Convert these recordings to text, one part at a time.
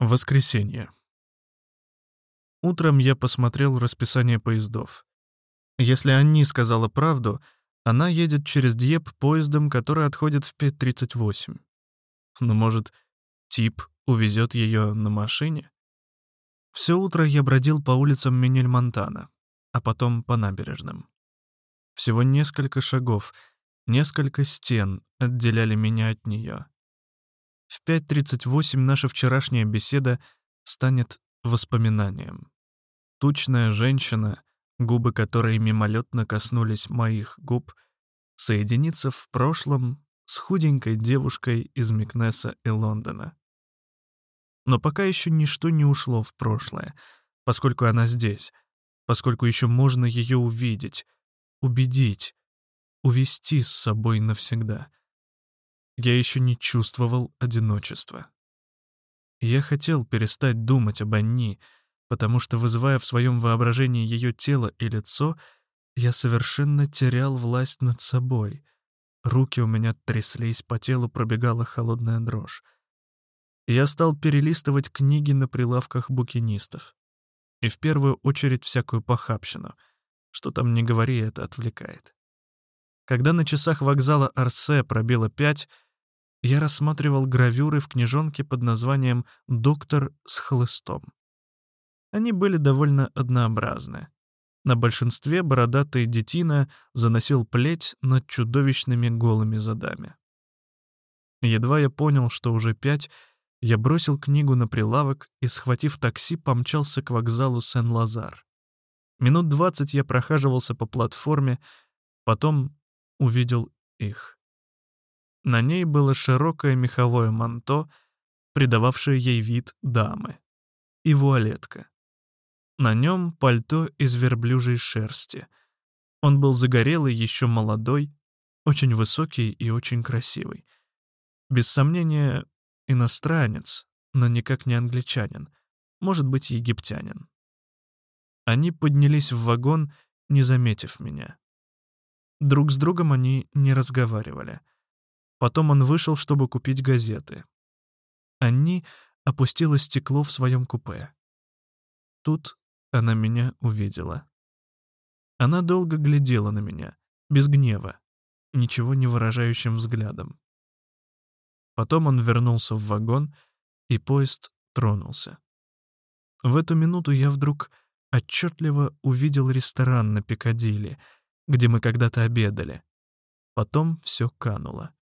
Воскресенье. Утром я посмотрел расписание поездов. Если Анни сказала правду, она едет через Дьеп поездом, который отходит в 5.38. Но, может, тип увезет ее на машине? Все утро я бродил по улицам Минель-Монтана, а потом по набережным. Всего несколько шагов, несколько стен отделяли меня от нее. В 5.38 наша вчерашняя беседа станет воспоминанием. Тучная женщина, губы которой мимолетно коснулись моих губ, соединится в прошлом с худенькой девушкой из Микнеса и Лондона. Но пока еще ничто не ушло в прошлое, поскольку она здесь, поскольку еще можно ее увидеть, убедить, увести с собой навсегда — я еще не чувствовал одиночества. Я хотел перестать думать об Анни, потому что, вызывая в своем воображении ее тело и лицо, я совершенно терял власть над собой. Руки у меня тряслись, по телу пробегала холодная дрожь. Я стал перелистывать книги на прилавках букинистов. И в первую очередь всякую похабщину. Что там не говори, это отвлекает. Когда на часах вокзала Арсе пробило пять, я рассматривал гравюры в книжонке под названием «Доктор с хлыстом». Они были довольно однообразны. На большинстве бородатый детина заносил плеть над чудовищными голыми задами. Едва я понял, что уже пять, я бросил книгу на прилавок и, схватив такси, помчался к вокзалу Сен-Лазар. Минут двадцать я прохаживался по платформе, потом увидел их. На ней было широкое меховое манто, придававшее ей вид дамы, и вуалетка. На нем пальто из верблюжьей шерсти. Он был загорелый, еще молодой, очень высокий и очень красивый. Без сомнения, иностранец, но никак не англичанин, может быть, египтянин. Они поднялись в вагон, не заметив меня. Друг с другом они не разговаривали — Потом он вышел, чтобы купить газеты. Анни опустила стекло в своем купе. Тут она меня увидела. Она долго глядела на меня, без гнева, ничего не выражающим взглядом. Потом он вернулся в вагон, и поезд тронулся. В эту минуту я вдруг отчетливо увидел ресторан на Пикадилли, где мы когда-то обедали. Потом все кануло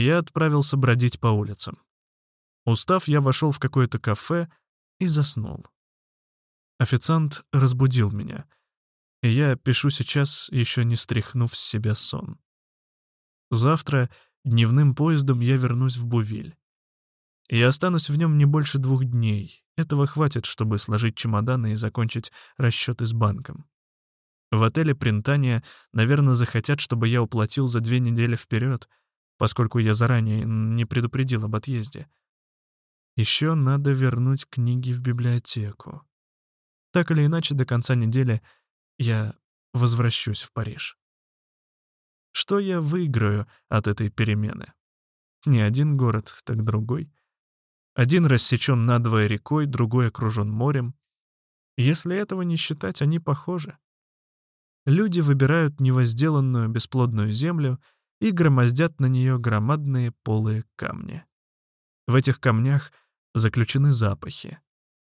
я отправился бродить по улицам. Устав, я вошел в какое-то кафе и заснул. Официант разбудил меня, и я пишу сейчас, еще не стряхнув с себя сон. Завтра дневным поездом я вернусь в Бувиль. Я останусь в нем не больше двух дней. Этого хватит, чтобы сложить чемоданы и закончить расчеты с банком. В отеле Принтания, наверное, захотят, чтобы я уплатил за две недели вперед, поскольку я заранее не предупредил об отъезде. Еще надо вернуть книги в библиотеку. Так или иначе, до конца недели я возвращусь в Париж. Что я выиграю от этой перемены? Не один город, так другой. Один рассечен надвое рекой, другой окружен морем. Если этого не считать, они похожи. Люди выбирают невозделанную бесплодную землю — и громоздят на нее громадные полые камни. В этих камнях заключены запахи.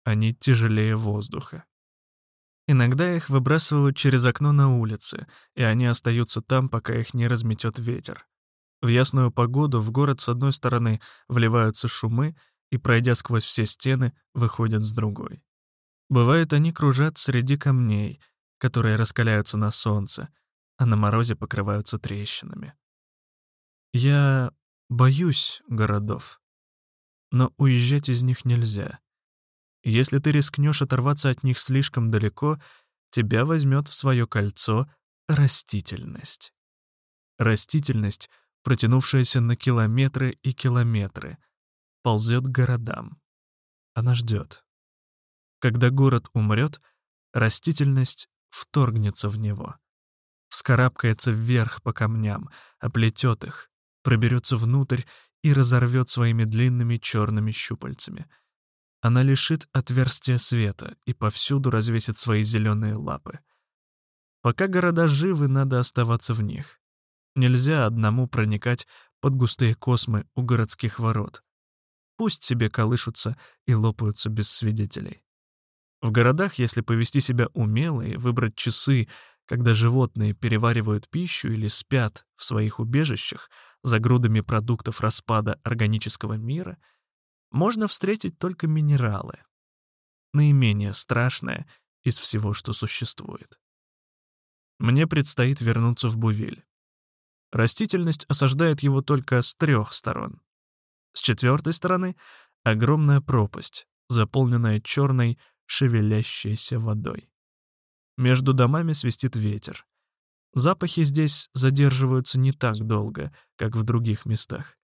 Они тяжелее воздуха. Иногда их выбрасывают через окно на улице, и они остаются там, пока их не разметет ветер. В ясную погоду в город с одной стороны вливаются шумы и, пройдя сквозь все стены, выходят с другой. Бывает, они кружат среди камней, которые раскаляются на солнце, а на морозе покрываются трещинами. Я боюсь городов, но уезжать из них нельзя. Если ты рискнешь оторваться от них слишком далеко, тебя возьмет в свое кольцо растительность. Растительность, протянувшаяся на километры и километры, ползет к городам. Она ждет. Когда город умрет, растительность вторгнется в него, вскарабкается вверх по камням, оплетет их, проберется внутрь и разорвет своими длинными черными щупальцами. она лишит отверстия света и повсюду развесит свои зеленые лапы. Пока города живы, надо оставаться в них. Нельзя одному проникать под густые космы у городских ворот. Пусть себе колышутся и лопаются без свидетелей. В городах, если повести себя умело и выбрать часы, когда животные переваривают пищу или спят в своих убежищах за грудами продуктов распада органического мира, можно встретить только минералы. Наименее страшное из всего, что существует. Мне предстоит вернуться в Бувиль. Растительность осаждает его только с трех сторон. С четвертой стороны — огромная пропасть, заполненная черной, шевелящейся водой. Между домами свистит ветер. Запахи здесь задерживаются не так долго, как в других местах.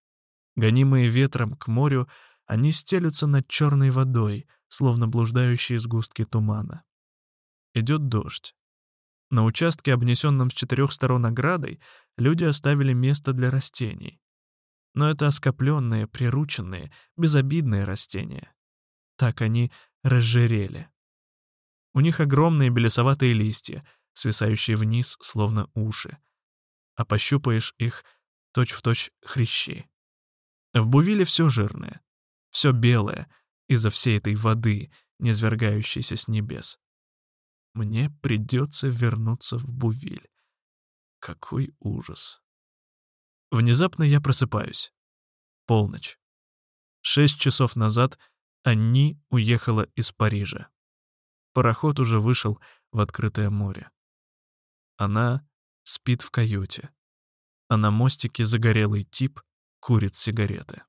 Гонимые ветром к морю, они стелются над черной водой, словно блуждающие сгустки тумана. Идет дождь. На участке, обнесенном с четырех сторон оградой, люди оставили место для растений. Но это оскопленные, прирученные, безобидные растения. Так они разжирели. У них огромные белесоватые листья, свисающие вниз, словно уши. А пощупаешь их точь-в-точь точь хрящи. В Бувиле все жирное, все белое из-за всей этой воды, низвергающейся с небес. Мне придется вернуться в Бувиль. Какой ужас. Внезапно я просыпаюсь. Полночь. Шесть часов назад Анни уехала из Парижа. Пароход уже вышел в открытое море. Она спит в каюте, а на мостике загорелый тип курит сигареты.